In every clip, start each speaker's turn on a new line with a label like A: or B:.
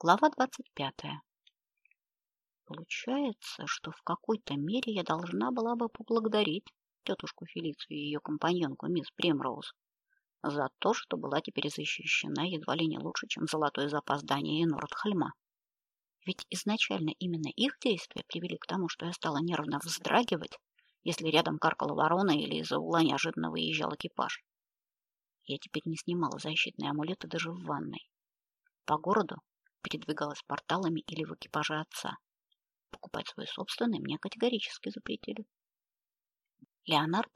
A: Глава двадцать пятая. Получается, что в какой-то мере я должна была бы поблагодарить тетушку Фелицию и ее компаньонку мисс Примроуз за то, что была теперь защищена едва ли не лучше, чем золотой запас Дании и Нордхальма. Ведь изначально именно их действия привели к тому, что я стала нервно вздрагивать, если рядом каркала ворона или из-за угла неожиданно выезжал экипаж. Я теперь не снимала защитные амулеты даже в ванной. По городу передвигалась порталами или в экипаже отца. Покупать свой собственный мне категорически запретили. Леонард,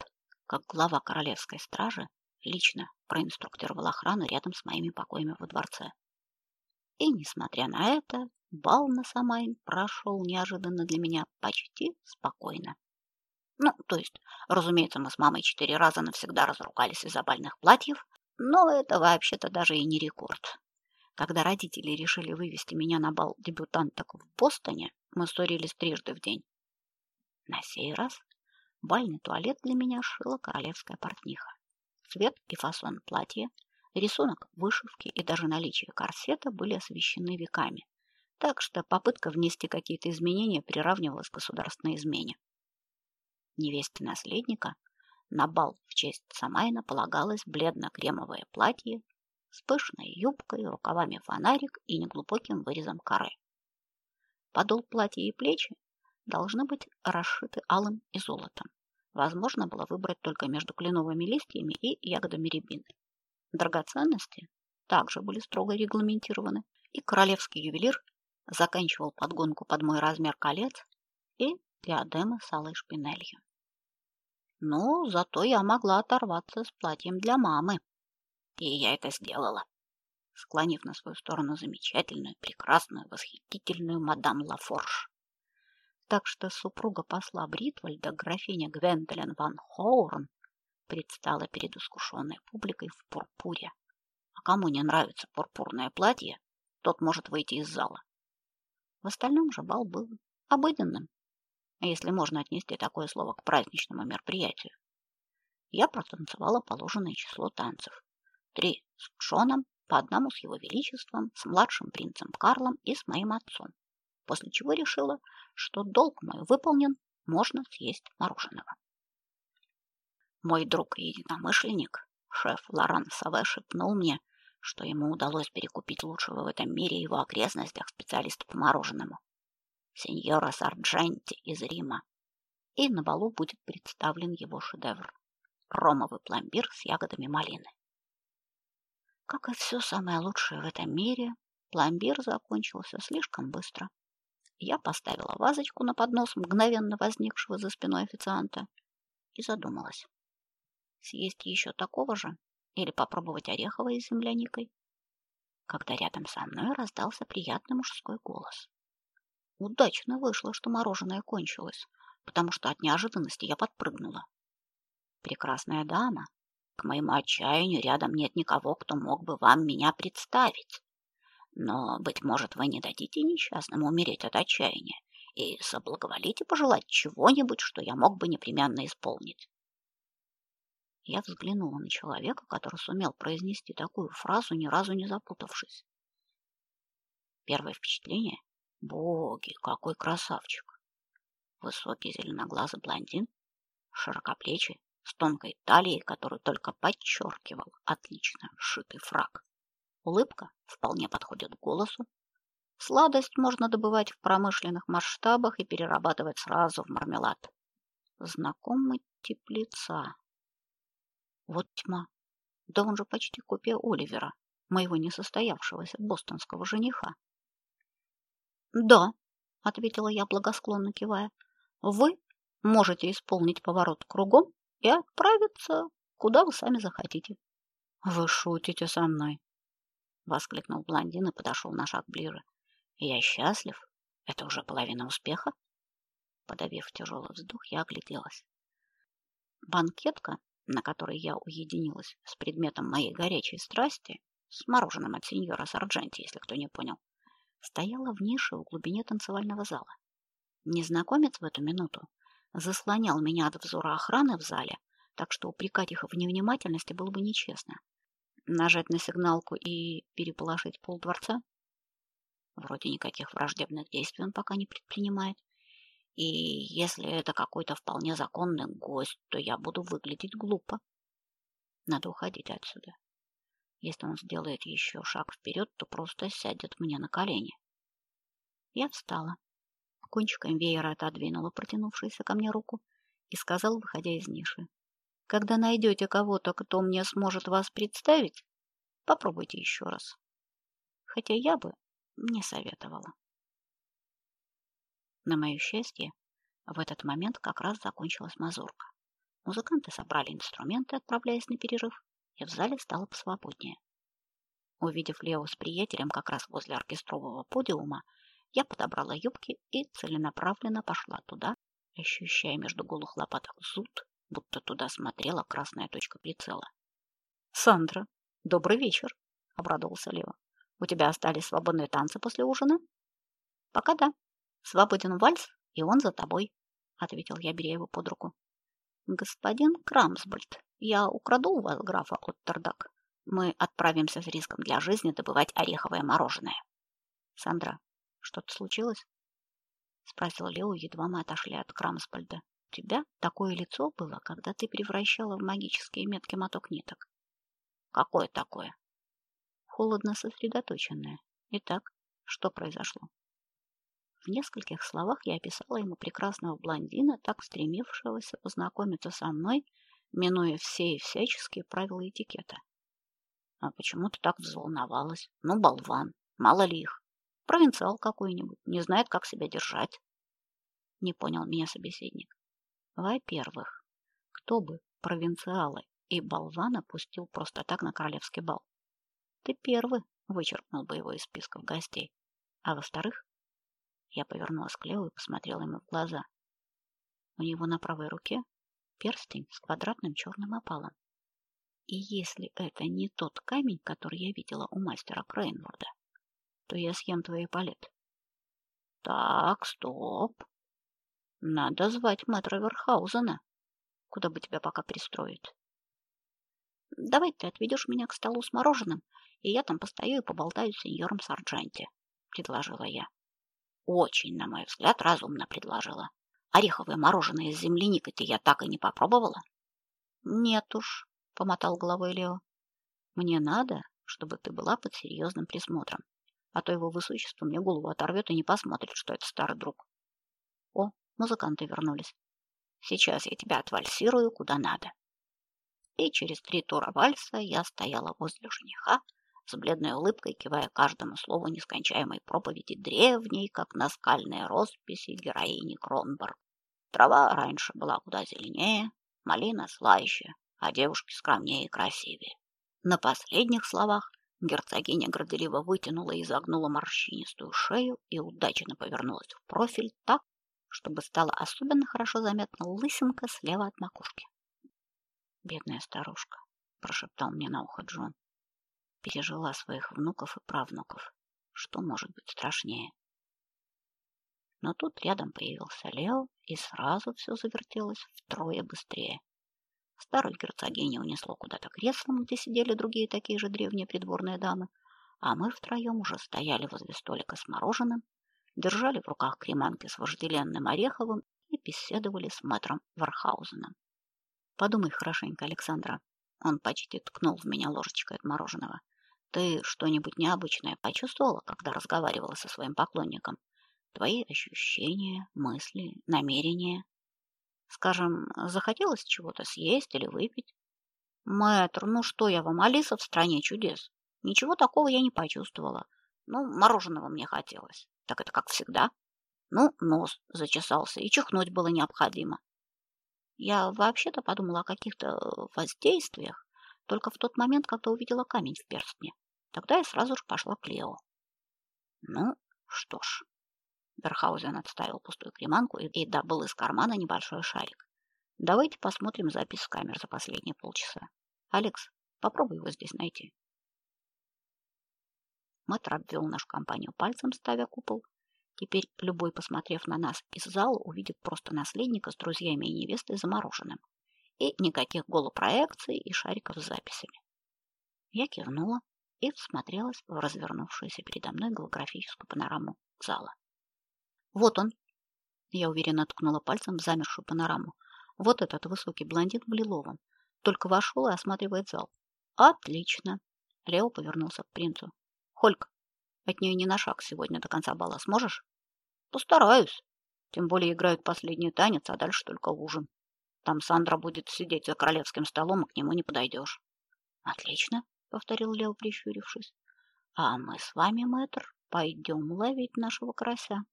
A: как глава королевской стражи, лично проинструктировал охрану рядом с моими покоями во дворце. И, несмотря на это, бал на Самайн прошел неожиданно для меня почти спокойно. Ну, то есть, разумеется, мы с мамой четыре раза навсегда разругались из-за бальных платьев, но это вообще-то даже и не рекорд. Когда родители решили вывести меня на бал дебютанток в Бостоне, мы ссорились трижды в день. На сей раз бальный туалет для меня шила королевская портниха. Цвет и фасон платья, рисунок вышивки и даже наличие корсета были освещены веками, так что попытка внести какие-то изменения приравнивалась к государственной измене. Невесте наследника на бал в честь Самайна полагалось бледно-кремовое платье с пышной юбкой, рукавами фонарик и неглубоким вырезом каре. Подол платья и плечи должны быть расшиты алым и золотом. Возможно было выбрать только между кленовыми листьями и ягодами рябины. Драгоценности также были строго регламентированы, и королевский ювелир заканчивал подгонку под мой размер колец и диадемы с алой шпинелью. Но зато я могла оторваться с платьем для мамы. И я это сделала, склонив на свою сторону замечательную, прекрасную, восхитительную мадам Лафорж. Так что супруга посла Бритвальда, графиня Гвендолин ван Хоурн, предстала перед искушенной публикой в пурпуре. А кому не нравится пурпурное платье, тот может выйти из зала. В остальном же бал был обыденным, если можно отнести такое слово к праздничному мероприятию. Я протанцевала положенное число танцев, Три с Джоном, по одному с его величеством, с младшим принцем Карлом и с моим отцом. После чего решила, что долг мой выполнен, можно съесть мороженого. Мой друг и единомышленник, шеф Лоран Саве, шепнул мне, что ему удалось перекупить лучшего в этом мире его окрестностях специалиста по мороженому, сеньора Сардженти из Рима. И на балу будет представлен его шедевр – ромовый пломбир с ягодами малины. Как и все самое лучшее в этом мире, пломбир закончился слишком быстро. Я поставила вазочку на поднос мгновенно возникшего за спиной официанта и задумалась. Съесть еще такого же или попробовать ореховое с земляникой? Когда рядом со мной раздался приятный мужской голос. Удачно вышло, что мороженое кончилось, потому что от неожиданности я подпрыгнула. Прекрасная дама к моему отчаянию рядом нет никого, кто мог бы вам меня представить. Но, быть может, вы не дадите несчастному умереть от отчаяния и соблаговолите пожелать чего-нибудь, что я мог бы непременно исполнить. Я взглянула на человека, который сумел произнести такую фразу, ни разу не запутавшись. Первое впечатление — боги, какой красавчик! Высокий зеленоглазый блондин, широкоплечий, с тонкой талией, которую только подчеркивал отлично сшитый фраг. Улыбка вполне подходит голосу. Сладость можно добывать в промышленных масштабах и перерабатывать сразу в мармелад. Знакомый тип лица. Вот тьма. Да он же почти копия Оливера, моего несостоявшегося бостонского жениха. «Да», — ответила я, благосклонно кивая, — «вы можете исполнить поворот кругом и отправиться, куда вы сами захотите. — Вы шутите со мной? — воскликнул блондин и подошел на шаг ближе. — Я счастлив. Это уже половина успеха. Подавив тяжелый вздох, я огляделась. Банкетка, на которой я уединилась с предметом моей горячей страсти, с мороженым от сеньора Сардженти, если кто не понял, стояла в нише в глубине танцевального зала. Незнакомец в эту минуту заслонял меня от взора охраны в зале, так что упрекать их в невнимательности было бы нечестно. Нажать на сигналку и переположить пол дворца? Вроде никаких враждебных действий он пока не предпринимает. И если это какой-то вполне законный гость, то я буду выглядеть глупо. Надо уходить отсюда. Если он сделает еще шаг вперед, то просто сядет мне на колени. Я встала, кончиком веера отодвинула протянувшуюся ко мне руку и сказала, выходя из ниши: "Когда найдете кого-то, кто мне сможет вас представить, попробуйте еще раз. Хотя я бы не советовала". На мое счастье, в этот момент как раз закончилась мазурка. Музыканты собрали инструменты, отправляясь на перерыв, и в зале стало посвободнее. Увидев Лео с приятелем как раз возле оркестрового подиума, я подобрала юбки и целенаправленно пошла туда, ощущая между голых лопаток зуд, будто туда смотрела красная точка прицела. «Сандра, добрый вечер!» — обрадовался Лео. «У тебя остались свободные танцы после ужина?» «Пока да. Свободен вальс, и он за тобой», — ответил я, беря его под руку. «Господин Крамсбольд, я украду у вас графа Оттердак. Мы отправимся с риском для жизни добывать ореховое мороженое». «Сандра, что-то случилось? спросил Лео, едва мы отошли от Крамспольда. У тебя такое лицо было, когда ты превращала в магические метки моток ниток. Какое такое? Холодно сосредоточенное. Итак, что произошло? В нескольких словах я описала ему прекрасного блондина, так стремившегося познакомиться со мной, минуя все и всяческие правила этикета. А почему ты так взволновалась? Ну, болван, мало ли их. Провинциал какой-нибудь, не знает, как себя держать. Не понял меня собеседник. Во-первых, кто бы провинциала и болвана пустил просто так на королевский бал? Ты первый вычеркнул бы его из списков гостей. А во-вторых, я повернулась к Лео и посмотрела ему в глаза. У него на правой руке перстень с квадратным черным опалом. И если это не тот камень, который я видела у мастера Крейнворда, то я съем твои палеты. Так, стоп. Надо звать мэтра Верхаузена. Куда бы тебя пока пристроить? Давай ты отведешь меня к столу с мороженым, и я там постою и поболтаю с сеньором Сарджанти, предложила я. Очень, на мой взгляд, разумно предложила. Ореховое мороженое с земляникой-то я так и не попробовала. Нет уж, помотал головой Лео. Мне надо, чтобы ты была под серьезным присмотром а то его высочество мне голову оторвет и не посмотрит, что это старый друг. О, музыканты вернулись. Сейчас я тебя отвальсирую куда надо. И через три тура вальса я стояла возле жениха с бледной улыбкой, кивая каждому слову нескончаемой проповеди древней, как наскальные росписи героини Кронборг. Трава раньше была куда зеленее, малина слаще, а девушки скромнее и красивее. На последних словах Герцогиня горделиво вытянула и загнула морщинистую шею и удачно повернулась в профиль так, чтобы стала особенно хорошо заметна лысинка слева от макушки. Бедная старушка, прошептал мне на ухо Джон. Пережила своих внуков и правнуков. Что может быть страшнее? Но тут рядом появился Лео, и сразу все завертелось втрое быстрее. Старую герцогиню унесло куда-то креслом, где сидели другие такие же древние придворные дамы, а мы втроем уже стояли возле столика с мороженым, держали в руках креманки с вожделенным ореховым и беседовали с мэтром Вархаузеном. Подумай хорошенько, Александра. Он почти ткнул в меня ложечкой от мороженого. Ты что-нибудь необычное почувствовала, когда разговаривала со своим поклонником? Твои ощущения, мысли, намерения? Скажем, захотелось чего-то съесть или выпить. Мэтр, ну что я вам, Алиса в стране чудес? Ничего такого я не почувствовала. Ну, мороженого мне хотелось. Так это как всегда. Ну, нос зачесался, и чихнуть было необходимо. Я вообще-то подумала о каких-то воздействиях только в тот момент, когда увидела камень в перстне. Тогда я сразу же пошла к Лео. Ну, что ж, Верхаузен отставил пустую креманку и, и добыл из кармана небольшой шарик. Давайте посмотрим запись с камер за последние полчаса. Алекс, попробуй его здесь найти. Мэтр обвел нашу компанию пальцем, ставя купол. Теперь любой, посмотрев на нас из зала, увидит просто наследника с друзьями и невестой замороженным. И никаких голопроекций и шариков с записями. Я кивнула и всмотрелась в развернувшуюся передо мной голографическую панораму зала. Вот он. Я уверенно ткнула пальцем в замершую панораму. Вот этот высокий блондин в лиловом. Только вошел и осматривает зал. Отлично. Лео повернулся к принцу. Хольк, от нее не на шаг сегодня до конца бала сможешь? Постараюсь. Тем более играют последний танец, а дальше только ужин. Там Сандра будет сидеть за королевским столом, и к нему не подойдешь. Отлично, повторил Лео, прищурившись. А мы с вами, мэтр, пойдем ловить нашего карася.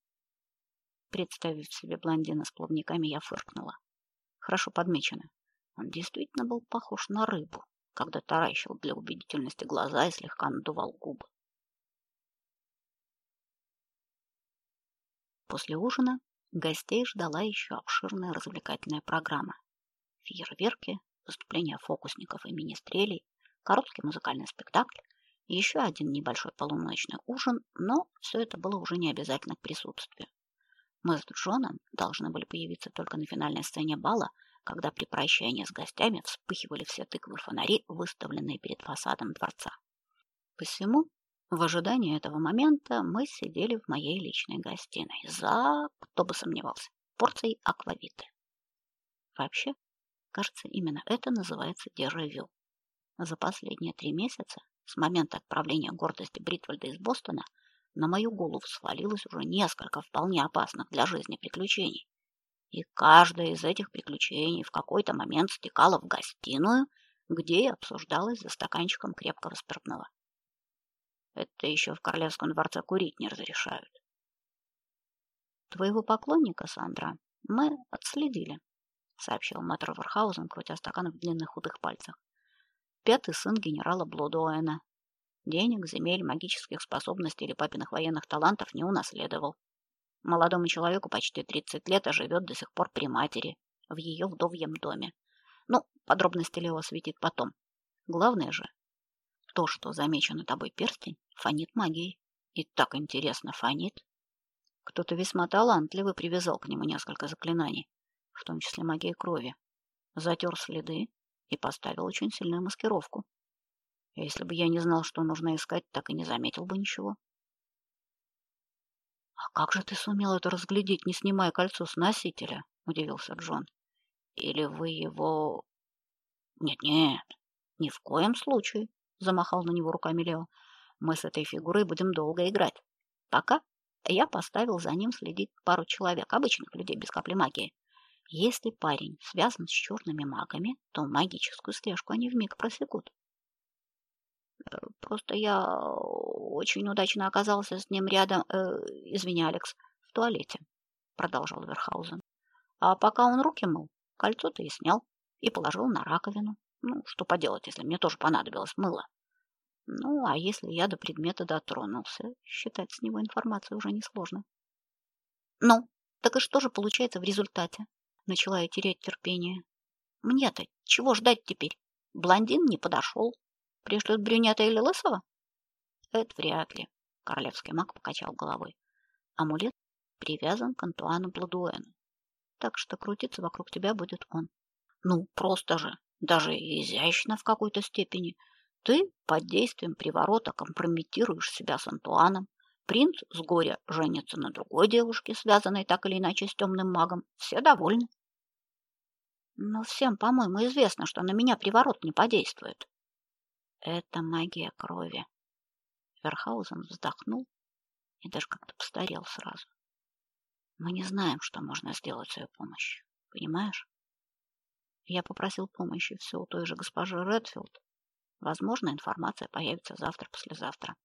A: Представив себе блондина с плавниками, я фыркнула. Хорошо подмечено. Он действительно был похож на рыбу, когда таращил для убедительности глаза и слегка надувал губы. После ужина гостей ждала еще обширная развлекательная программа. Фейерверки, выступления фокусников и министрелей, короткий музыкальный спектакль, еще один небольшой полуночный ужин, но все это было уже не обязательно к присутствию. Мы с Джоном должны были появиться только на финальной сцене бала, когда при прощании с гостями вспыхивали все тыквы фонари, выставленные перед фасадом дворца. Посему, в ожидании этого момента, мы сидели в моей личной гостиной за, кто бы сомневался, порцией аквавиты. Вообще, кажется, именно это называется дежавю. За последние три месяца, с момента отправления гордости Бритвальда из Бостона, на мою голову свалилось уже несколько вполне опасных для жизни приключений. И каждое из этих приключений в какой-то момент стекало в гостиную, где и обсуждалось за стаканчиком крепкого спиртного. Это еще в королевском дворце курить не разрешают. Твоего поклонника, Сандра, мы отследили, сообщил мэтр Вархаузен, крутя стакан в длинных худых пальцах. Пятый сын генерала Блодуэна, Денег, земель, магических способностей или папиных военных талантов не унаследовал. Молодому человеку почти 30 лет, а живет до сих пор при матери, в ее вдовьем доме. Ну, подробности Лео осветит потом. Главное же, то, что замечено тобой перстень, фонит магией. И так интересно фонит. Кто-то весьма талантливый привязал к нему несколько заклинаний, в том числе магии крови. Затер следы и поставил очень сильную маскировку. Если бы я не знал, что нужно искать, так и не заметил бы ничего. А как же ты сумел это разглядеть, не снимая кольцо с носителя? удивился Джон. Или вы его Нет-нет, ни в коем случае, замахал на него руками Лео. Мы с этой фигурой будем долго играть. Пока я поставил за ним следить пару человек, обычных людей без капли магии. Если парень связан с черными магами, то магическую слежку они вмиг просекут. Просто я очень удачно оказался с ним рядом, э, извини, Алекс, в туалете, продолжал Верхаузен. А пока он руки мыл, кольцо-то и снял и положил на раковину. Ну, что поделать, если мне тоже понадобилось мыло. Ну, а если я до предмета дотронулся, считать с него информацию уже несложно. Ну, так и что же получается в результате? Начала я терять терпение. Мне-то чего ждать теперь? Блондин не подошел, Пришлют брюнета или лысого? Это вряд ли. Королевский маг покачал головой. Амулет привязан к Антуану Бладуэну. Так что крутиться вокруг тебя будет он. Ну, просто же, даже изящно в какой-то степени. Ты под действием приворота компрометируешь себя с Антуаном. Принц с горя женится на другой девушке, связанной так или иначе с темным магом. Все довольны. Но всем, по-моему, известно, что на меня приворот не подействует. Это магия крови. Верхаузен вздохнул и даже как-то постарел сразу. Мы не знаем, что можно сделать с ее помощью. Понимаешь? Я попросил помощи все у той же госпожи Редфилд. Возможно, информация появится завтра-послезавтра.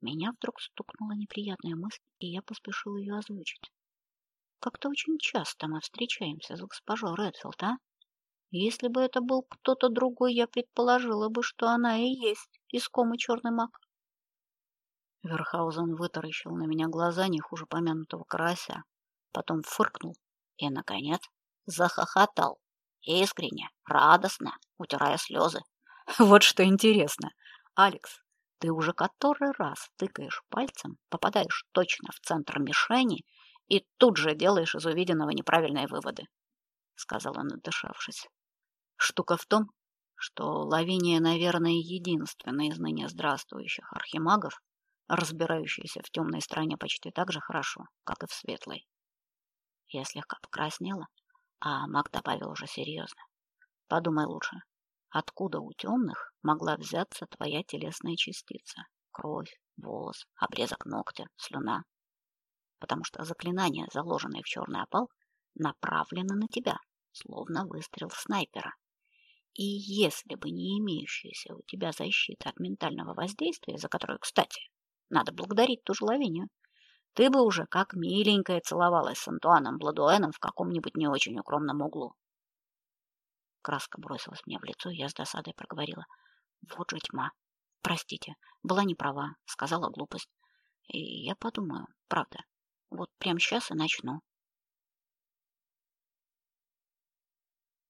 A: Меня вдруг стукнула неприятная мысль, и я поспешил ее озвучить. Как-то очень часто мы встречаемся с госпожой Редфилд, а? Если бы это был кто-то другой, я предположила бы, что она и есть искомый черный маг. Верхаузен вытаращил на меня глаза не хуже помянутого карася, потом фыркнул и, наконец, захохотал. Искренне, радостно, утирая слезы. Вот что интересно. Алекс, ты уже который раз тыкаешь пальцем, попадаешь точно в центр мишени и тут же делаешь из увиденного неправильные выводы, сказал он, отдышавшись. Штука в том, что Лавиния, наверное, единственная из ныне здравствующих архимагов, разбирающаяся в темной стороне почти так же хорошо, как и в светлой. Я слегка покраснела, а маг добавил уже серьезно. Подумай лучше, откуда у темных могла взяться твоя телесная частица? Кровь, волос, обрезок ногтя, слюна. Потому что заклинание, заложенное в черный опал, направлено на тебя, словно выстрел снайпера. И если бы не имеющаяся у тебя защита от ментального воздействия, за которую, кстати, надо благодарить ту же Лавинию, ты бы уже как миленькая целовалась с Антуаном Бладуэном в каком-нибудь не очень укромном углу. Краска бросилась мне в лицо, и я с досадой проговорила. Вот же тьма. Простите, была не права, сказала глупость. И я подумаю, правда. Вот прямо сейчас и начну.